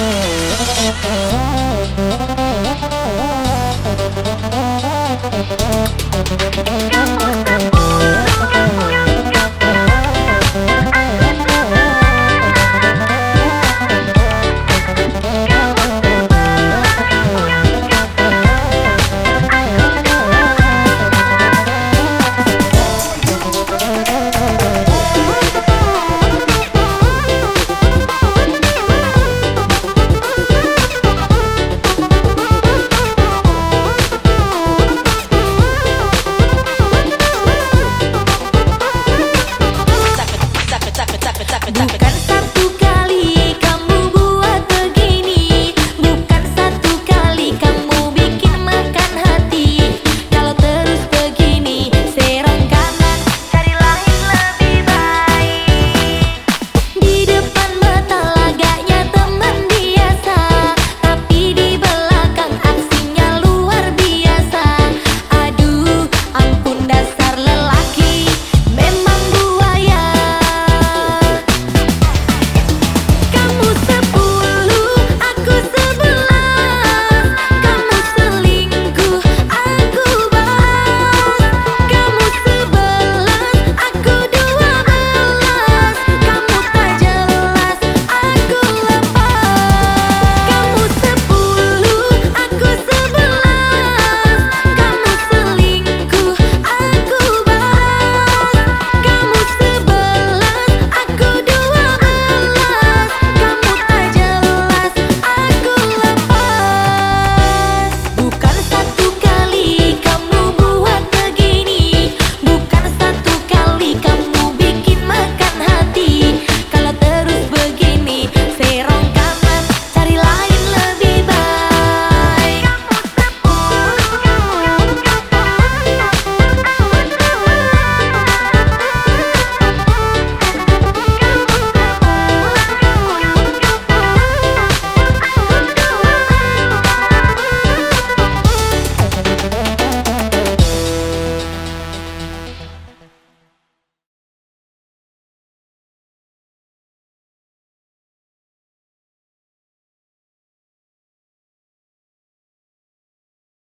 Oh.